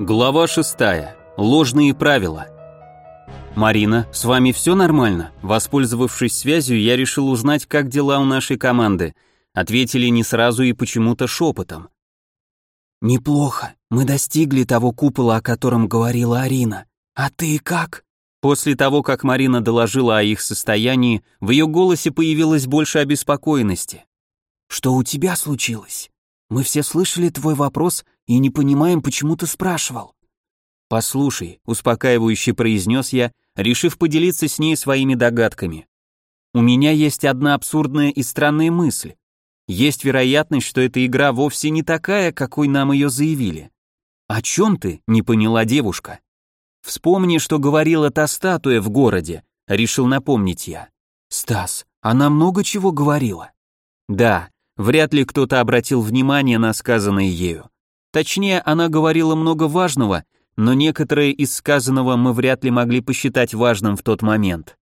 Глава 6. Ложные правила. Марина, с вами все нормально? Воспользовавшись связью, я решил узнать, как дела у нашей команды. Ответили не сразу и почему-то шепотом. Неплохо. Мы достигли того купола, о котором говорила Арина. А ты как? После того, как Марина доложила о их состоянии, в ее голосе появилось больше обеспокоенности. Что у тебя случилось? Мы все слышали твой вопрос и не понимаем, почему ты спрашивал. Послушай, успокаивающе произнес я, решив поделиться с ней своими догадками. У меня есть одна абсурдная и странная мысль. Есть вероятность, что эта игра вовсе не такая, какой нам ее заявили. О чем ты? не поняла девушка. Вспомни, что говорила та статуя в городе, решил напомнить я. Стас, она много чего говорила. Да, Вряд ли кто-то обратил внимание на сказанное ею. Точнее, она говорила много важного, но некоторые из сказанного мы вряд ли могли посчитать важным в тот момент.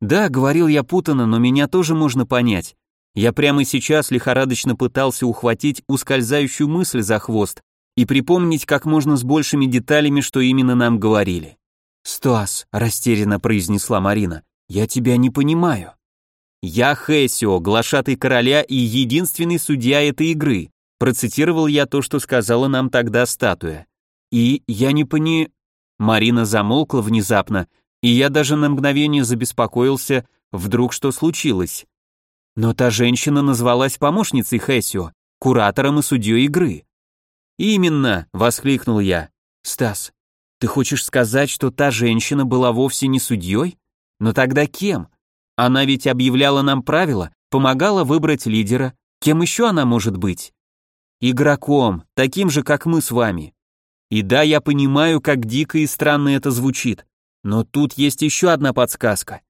Да, говорил я путано, но меня тоже можно понять. Я прямо сейчас лихорадочно пытался ухватить ускользающую мысль за хвост и припомнить как можно с большими деталями, что именно нам говорили. «Стас», — растерянно произнесла Марина, — «я тебя не понимаю». «Я Хесио, глашатый короля и единственный судья этой игры», процитировал я то, что сказала нам тогда статуя. И я не пони... Марина замолкла внезапно, и я даже на мгновение забеспокоился, вдруг что случилось. Но та женщина назвалась помощницей Хесио, куратором и судьей игры. «Именно!» — воскликнул я. «Стас, ты хочешь сказать, что та женщина была вовсе не судьей? Но тогда кем? Она ведь объявляла нам правила, помогала выбрать лидера. Кем еще она может быть? Игроком, таким же, как мы с вами. И да, я понимаю, как дико и странно это звучит, но тут есть еще одна подсказка.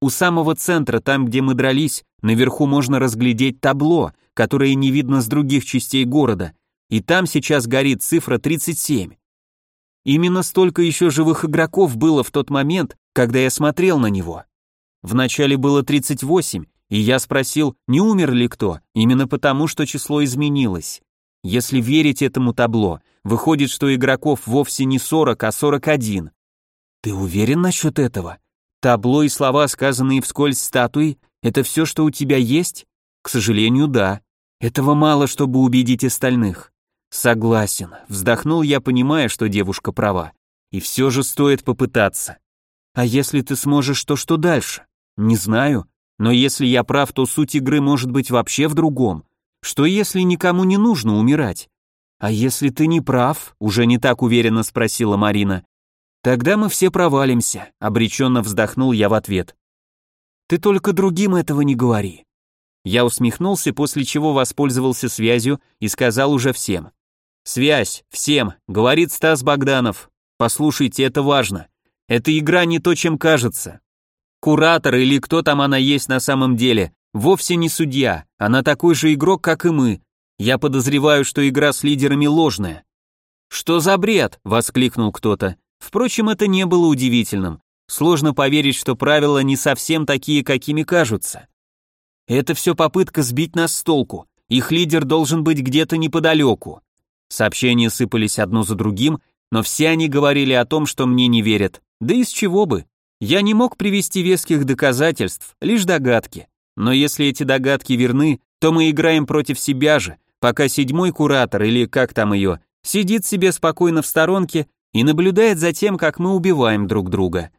У самого центра, там, где мы дрались, наверху можно разглядеть табло, которое не видно с других частей города, и там сейчас горит цифра 37. Именно столько еще живых игроков было в тот момент, когда я смотрел на него. Вначале было 38, и я спросил, не умер ли кто, именно потому, что число изменилось. Если верить этому табло, выходит, что игроков вовсе не 40, а 41. Ты уверен насчет этого? Табло и слова, сказанные вскользь статуи, это все, что у тебя есть? К сожалению, да. Этого мало, чтобы убедить остальных. Согласен, вздохнул я, понимая, что девушка права. И все же стоит попытаться. А если ты сможешь, то что дальше? Не знаю, но если я прав, то суть игры может быть вообще в другом. Что если никому не нужно умирать? А если ты не прав, уже не так уверенно спросила Марина. Тогда мы все провалимся, обреченно вздохнул я в ответ. Ты только другим этого не говори. Я усмехнулся, после чего воспользовался связью и сказал уже всем. «Связь, всем», — говорит Стас Богданов. «Послушайте, это важно. Эта игра не то, чем кажется. Куратор или кто там она есть на самом деле, вовсе не судья, она такой же игрок, как и мы. Я подозреваю, что игра с лидерами ложная. Что за бред? воскликнул кто-то. Впрочем, это не было удивительным. Сложно поверить, что правила не совсем такие, какими кажутся. Это все попытка сбить нас с толку. Их лидер должен быть где-то неподалеку. Сообщения сыпались одно за другим, но все они говорили о том, что мне не верят. Да из чего бы? Я не мог привести веских доказательств, лишь догадки. Но если эти догадки верны, то мы играем против себя же, пока седьмой куратор, или как там ее, сидит себе спокойно в сторонке и наблюдает за тем, как мы убиваем друг друга.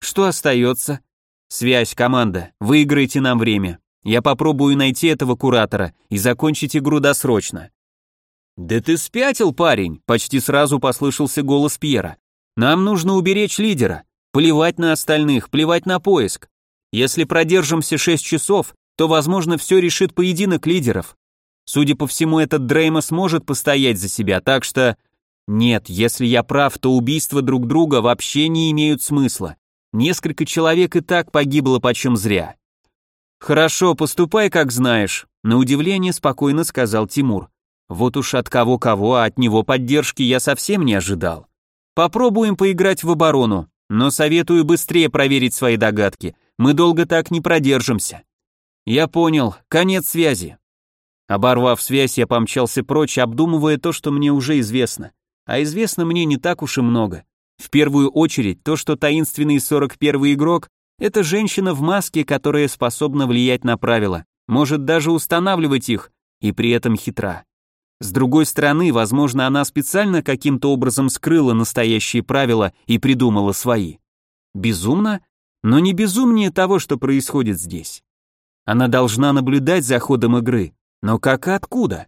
Что остается? Связь, команда, выиграйте нам время. Я попробую найти этого куратора и закончить игру досрочно. «Да ты спятил, парень!» — почти сразу послышался голос Пьера. «Нам нужно уберечь лидера. Плевать на остальных, плевать на поиск. Если продержимся 6 часов, то, возможно, все решит поединок лидеров. Судя по всему, этот Дрейма сможет постоять за себя, так что... Нет, если я прав, то убийства друг друга вообще не имеют смысла. Несколько человек и так погибло почем зря. Хорошо, поступай как знаешь, на удивление спокойно сказал Тимур. Вот уж от кого-кого, а от него поддержки я совсем не ожидал. Попробуем поиграть в оборону. Но советую быстрее проверить свои догадки. Мы долго так не продержимся. Я понял. Конец связи. Оборвав связь, я помчался прочь, обдумывая то, что мне уже известно. а известно мне не так уж и много. В первую очередь, то, что таинственный 41-й игрок — это женщина в маске, которая способна влиять на правила, может даже устанавливать их, и при этом хитра. С другой стороны, возможно, она специально каким-то образом скрыла настоящие правила и придумала свои. Безумно? Но не безумнее того, что происходит здесь. Она должна наблюдать за ходом игры, но как и откуда?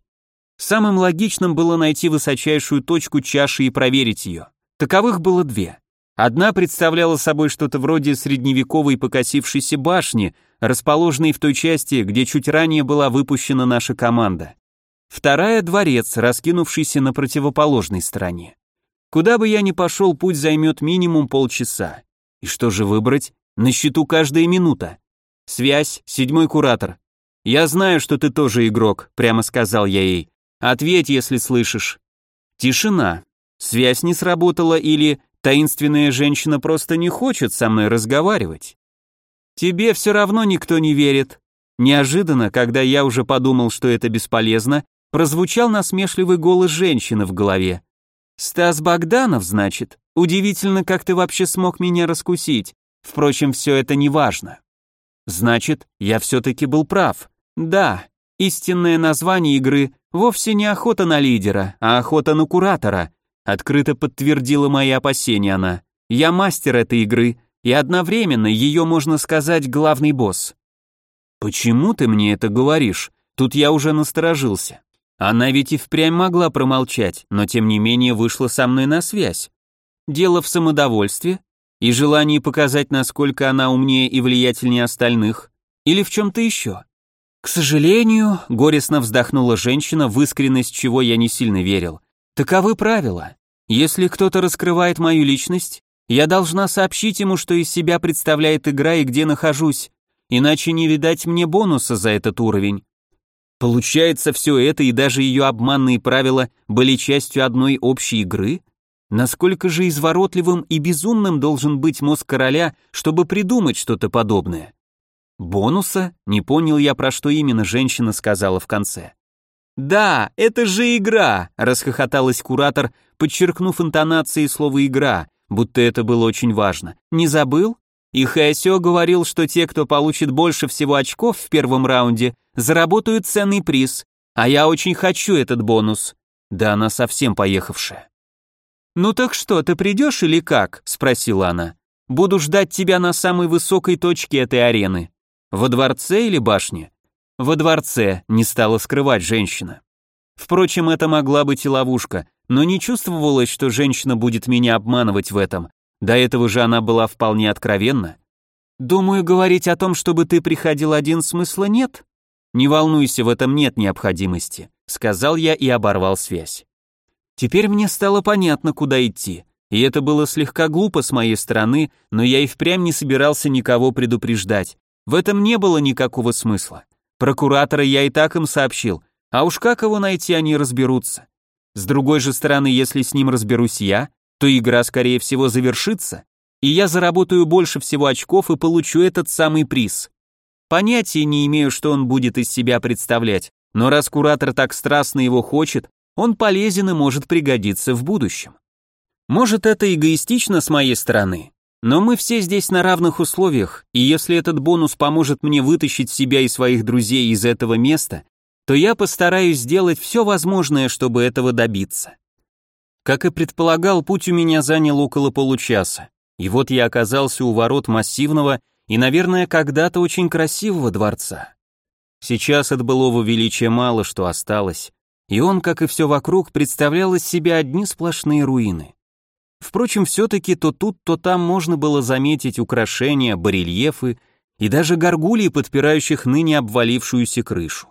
Самым логичным было найти высочайшую точку чаши и проверить ее. Таковых было две. Одна представляла собой что-то вроде средневековой покосившейся башни, расположенной в той части, где чуть ранее была выпущена наша команда. Вторая — дворец, раскинувшийся на противоположной стороне. Куда бы я ни пошел, путь займет минимум полчаса. И что же выбрать? На счету каждая минута. Связь, седьмой куратор. Я знаю, что ты тоже игрок, прямо сказал я ей. Ответь, если слышишь. Тишина. Связь не сработала или таинственная женщина просто не хочет со мной разговаривать. Тебе все равно никто не верит. Неожиданно, когда я уже подумал, что это бесполезно, прозвучал насмешливый голос женщины в голове. Стас Богданов, значит. Удивительно, как ты вообще смог меня раскусить. Впрочем, все это не важно. Значит, я все-таки был прав. Да, истинное название игры вовсе не охота на лидера, а охота на куратора. Открыто подтвердила мои опасения она. Я мастер этой игры, и одновременно ее, можно сказать, главный босс. Почему ты мне это говоришь? Тут я уже насторожился. Она ведь и впрямь могла промолчать, но тем не менее вышла со мной на связь. Дело в самодовольстве и желании показать, насколько она умнее и влиятельнее остальных, или в чем-то еще. К сожалению, горестно вздохнула женщина, в искренность чего я не сильно верил. Таковы правила. Если кто-то раскрывает мою личность, я должна сообщить ему, что из себя представляет игра и где нахожусь, иначе не видать мне бонуса за этот уровень. Получается, все это и даже ее обманные правила были частью одной общей игры? Насколько же изворотливым и безумным должен быть мозг короля, чтобы придумать что-то подобное? Бонуса? Не понял я, про что именно женщина сказала в конце. «Да, это же игра!» – расхохоталась куратор, подчеркнув интонацией слова «игра», будто это было очень важно. «Не забыл?» И Хэсио говорил, что те, кто получит больше всего очков в первом раунде, заработают ценный приз, а я очень хочу этот бонус. Да она совсем поехавшая. «Ну так что, ты придешь или как?» – спросила она. «Буду ждать тебя на самой высокой точке этой арены». Во дворце или башне? Во дворце, не стала скрывать женщина. Впрочем, это могла быть и ловушка, но не чувствовалось, что женщина будет меня обманывать в этом. До этого же она была вполне откровенна. Думаю, говорить о том, чтобы ты приходил один, смысла нет. Не волнуйся, в этом нет необходимости, сказал я и оборвал связь. Теперь мне стало понятно, куда идти. И это было слегка глупо с моей стороны, но я и впрямь не собирался никого предупреждать. В этом не было никакого смысла. Прокуратора я и так им сообщил, а уж как его найти, они разберутся. С другой же стороны, если с ним разберусь я, то игра, скорее всего, завершится, и я заработаю больше всего очков и получу этот самый приз. Понятия не имею, что он будет из себя представлять, но раз куратор так страстно его хочет, он полезен и может пригодиться в будущем. Может, это эгоистично с моей стороны, но мы все здесь на равных условиях, и если этот бонус поможет мне вытащить себя и своих друзей из этого места, то я постараюсь сделать все возможное, чтобы этого добиться. Как и предполагал, путь у меня занял около получаса, и вот я оказался у ворот массивного и, наверное, когда-то очень красивого дворца. Сейчас от былого величия мало что осталось, и он, как и все вокруг, представлял из себя одни сплошные руины. Впрочем, все-таки то тут, то там можно было заметить украшения, барельефы и даже горгулии, подпирающих ныне обвалившуюся крышу.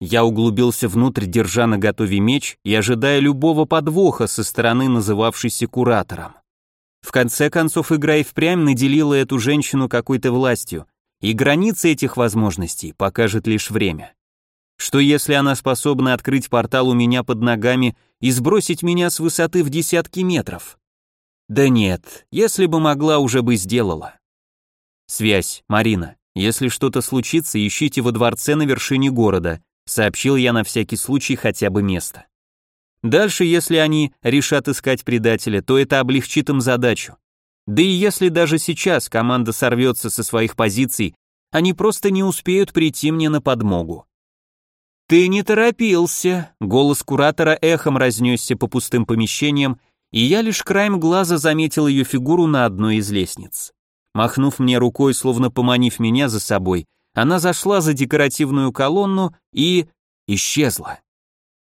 Я углубился внутрь, держа на готове меч и ожидая любого подвоха со стороны называвшейся куратором. В конце концов, игра и впрямь наделила эту женщину какой-то властью, и границы этих возможностей покажет лишь время. Что если она способна открыть портал у меня под ногами и сбросить меня с высоты в десятки метров? Да нет, если бы могла, уже бы сделала. Связь, Марина. Если что-то случится, ищите во дворце на вершине города, сообщил я на всякий случай хотя бы место. Дальше, если они решат искать предателя, то это облегчит им задачу. Да и если даже сейчас команда сорвется со своих позиций, они просто не успеют прийти мне на подмогу. «Ты не торопился», — голос куратора эхом разнесся по пустым помещениям, и я лишь краем глаза заметил ее фигуру на одной из лестниц. Махнув мне рукой, словно поманив меня за собой, она зашла за декоративную колонну и... исчезла.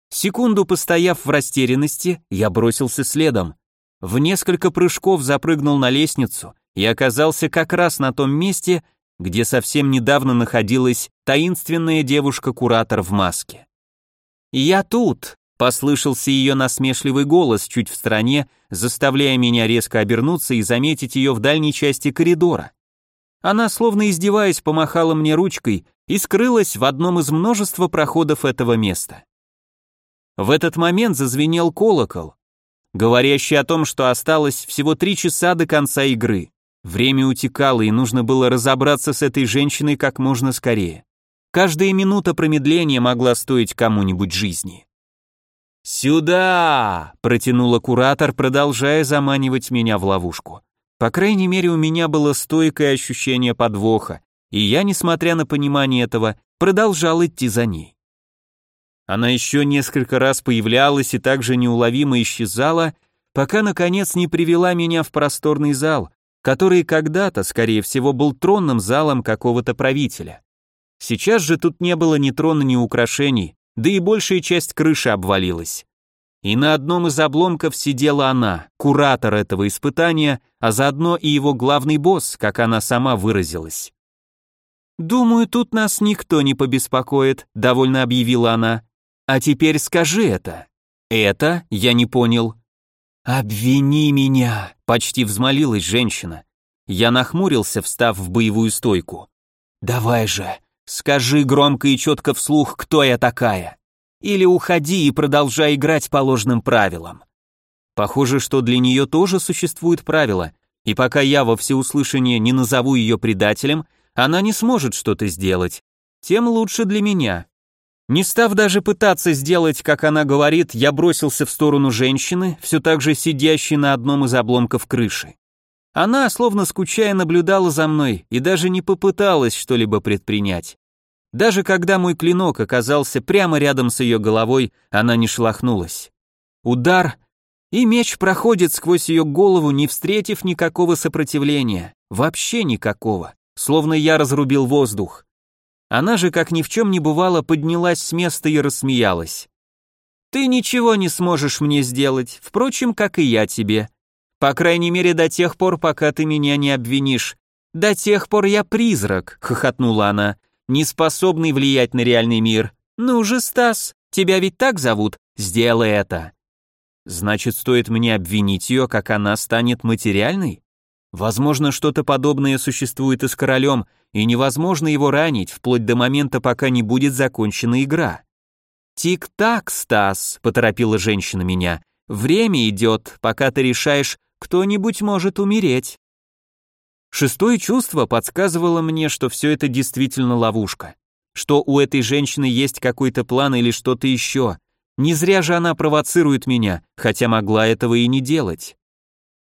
Секунду постояв в растерянности, я бросился следом. В несколько прыжков запрыгнул на лестницу и оказался как раз на том месте, где совсем недавно находилась таинственная девушка-куратор в маске. «Я тут!» — послышался ее насмешливый голос чуть в стороне, заставляя меня резко обернуться и заметить ее в дальней части коридора. Она, словно издеваясь, помахала мне ручкой и скрылась в одном из множества проходов этого места. В этот момент зазвенел колокол, говорящий о том, что осталось всего три часа до конца игры. Время утекало, и нужно было разобраться с этой женщиной как можно скорее. Каждая минута промедления могла стоить кому-нибудь жизни. «Сюда!» – протянула куратор, продолжая заманивать меня в ловушку. По крайней мере, у меня было стойкое ощущение подвоха, и я, несмотря на понимание этого, продолжал идти за ней. Она еще несколько раз появлялась и также неуловимо исчезала, пока, наконец, не привела меня в просторный зал, который когда-то, скорее всего, был тронным залом какого-то правителя. Сейчас же тут не было ни трона, ни украшений, да и большая часть крыши обвалилась. И на одном из обломков сидела она, куратор этого испытания, а заодно и его главный босс, как она сама выразилась. «Думаю, тут нас никто не побеспокоит», — довольно объявила она. А теперь скажи это. Это я не понял. Обвини меня, почти взмолилась женщина. Я нахмурился, встав в боевую стойку. Давай же, скажи громко и четко вслух, кто я такая. Или уходи и продолжай играть по ложным правилам. Похоже, что для нее тоже существуют правила, и пока я во всеуслышание не назову ее предателем, она не сможет что-то сделать. Тем лучше для меня. Не став даже пытаться сделать, как она говорит, я бросился в сторону женщины, все так же сидящей на одном из обломков крыши. Она, словно скучая, наблюдала за мной и даже не попыталась что-либо предпринять. Даже когда мой клинок оказался прямо рядом с ее головой, она не шлахнулась. Удар, и меч проходит сквозь ее голову, не встретив никакого сопротивления, вообще никакого, словно я разрубил воздух. Она же, как ни в чем не бывало, поднялась с места и рассмеялась. «Ты ничего не сможешь мне сделать, впрочем, как и я тебе. По крайней мере, до тех пор, пока ты меня не обвинишь. До тех пор я призрак», — хохотнула она, «не способный влиять на реальный мир. Ну же, Стас, тебя ведь так зовут? Сделай это». Значит, стоит мне обвинить ее, как она станет материальной? Возможно, что-то подобное существует и с королем, и невозможно его ранить, вплоть до момента, пока не будет закончена игра. «Тик-так, Стас», — поторопила женщина меня, — «время идет, пока ты решаешь, кто-нибудь может умереть». Шестое чувство подсказывало мне, что все это действительно ловушка, что у этой женщины есть какой-то план или что-то еще. Не зря же она провоцирует меня, хотя могла этого и не делать.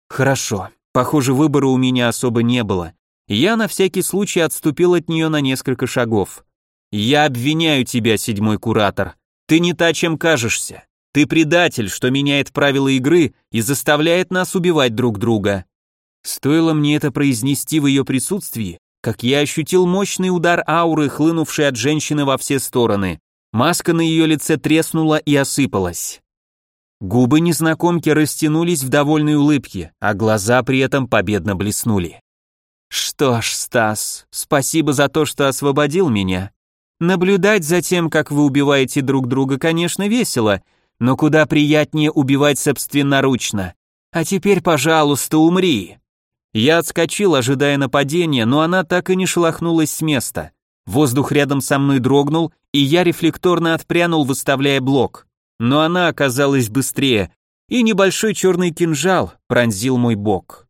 Хорошо, Похоже, выбора у меня особо не было. Я на всякий случай отступил от нее на несколько шагов. «Я обвиняю тебя, седьмой куратор. Ты не та, чем кажешься. Ты предатель, что меняет правила игры и заставляет нас убивать друг друга». Стоило мне это произнести в ее присутствии, как я ощутил мощный удар ауры, хлынувший от женщины во все стороны. Маска на ее лице треснула и осыпалась. Губы незнакомки растянулись в довольной улыбке, а глаза при этом победно блеснули. «Что ж, Стас, спасибо за то, что освободил меня. Наблюдать за тем, как вы убиваете друг друга, конечно, весело, но куда приятнее убивать собственноручно. А теперь, пожалуйста, умри». Я отскочил, ожидая нападения, но она так и не шелохнулась с места. Воздух рядом со мной дрогнул, и я рефлекторно отпрянул, выставляя блок но она оказалась быстрее, и небольшой черный кинжал пронзил мой бок.